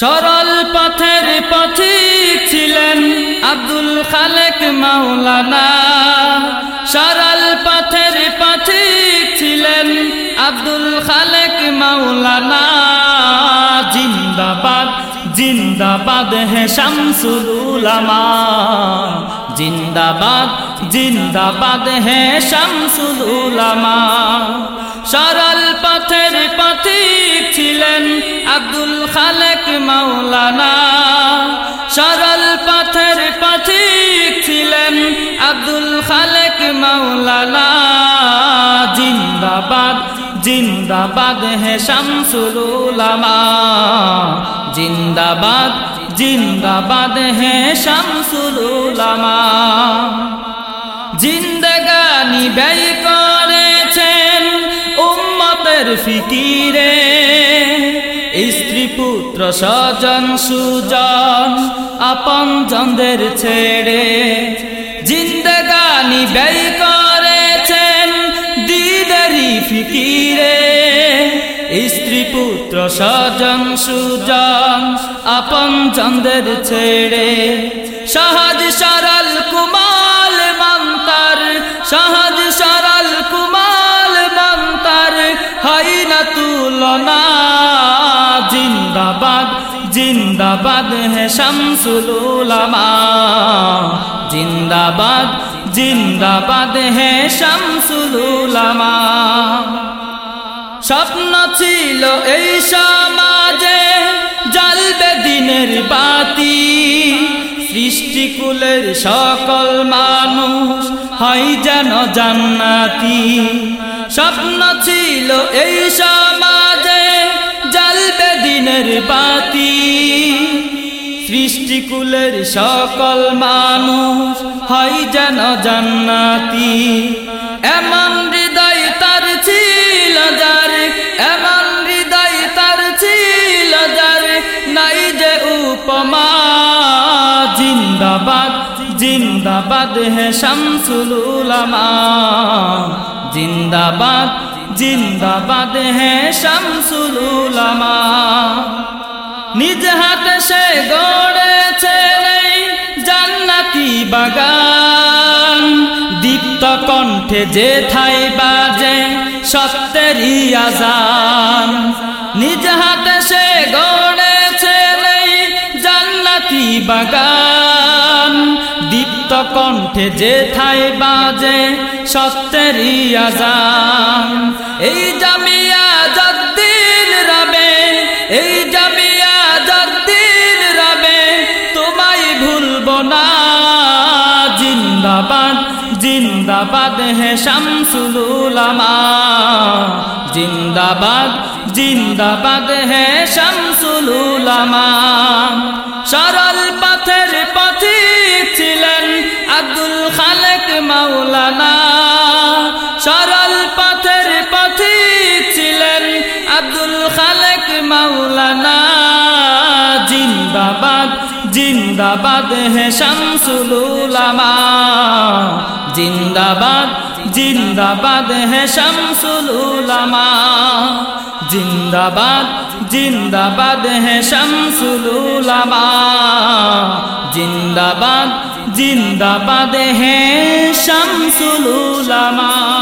সরল পথের পথিক ছিলেন আব্দুল খালেক মাওলানা। সরল পথের পথিক ছিলেন আব্দুল খালেক মাওলানা। জিন্দাবাদ জিন্দাবাদ হে শামসুল উলামা। জিন্দাবাদ জিন্দাবাদ হে শামসুল উলামা। সরল পথের পথিক ছিলেন আব্দুল খালেক মাওলানা। সরল পথের পথিক ছিলেন আব্দুল খালেক মাওলানা। জিন্দাবাদ জিন্দাবাদ হে শামসুল জিন্দাবাদ জিন্দাবাদ হে শামসুল জিন্দগানি ব্যয় করেছেন উম্মতের ফিকিরে, স্ত্রী পুত্র স্বজন সুজন, আপন জনদের ছেড়ে জিন্দগানি ব্যয় করেছেন দিদারি ফিকিরে। স্ত্রী পুত্র স্বজন সুজন, আপন জনদের ছেড়ে সহজ সরল কুমাল মন্তার সহজ জিন্দাবাদ জিন্দাবাদ হে শামসুল জিন্দাবাদ জিন্দাবাদ হে শামসুল স্বপ্ন ছিল এই সমাজে, জ্বলবে দিনের বাতি। সৃষ্টিকুলের সকল মানুষ হয় যেন জান্নাতি। স্বপ্ন ছিল এই সমাজে জ্বলবে দিনের বাতি। সৃষ্টিকুলের সকল মানুষ হয় যেন জান্নাতি। এমন হৃদয় তার ছিল যার, এমন হৃদয় তার ছিল যার। নাই যে উপমা, জিন্দাবাদ জিন্দাবাদ হে শামসুল উলামা। জিন্দাবাদ জিন্দাবাদ হে শামসুল উলামা নিজ হাতে সে গড়েছে জান্নাতি বাগান। দীপ্ত কণ্ঠে যে থাই বাজে সত্যেরই আজান। নিজ হাতে সে গড়েছে জান্নাতি বাগান। কণ্ঠে যে থাই বাজে সত্যেরই আজান। এই জামিয়া যদ্দিন রবে, এই জামিয়া যদ্দিন রবে, তোমায় ভুলব না। জিন্দাবাদ জিন্দাবাদ হে শামসুল উলামা জিন্দাবাদ জিন্দাবাদ হে শামসুল উলামা মাওলানা। সরল পথের পথিক ছিলেন আব্দুল খালেক মাওলানা। জিন্দাবাদ জিন্দাবাদ হে শামসুল উলামা জিন্দাবাদ জিন্দাবাদ হে শামসুল উলামা জিন্দাবাদ জিন্দাবাদ হে শামসুল উলামা জিন্দাবাদ জিন্দাবাদ হে শামসুল উলামা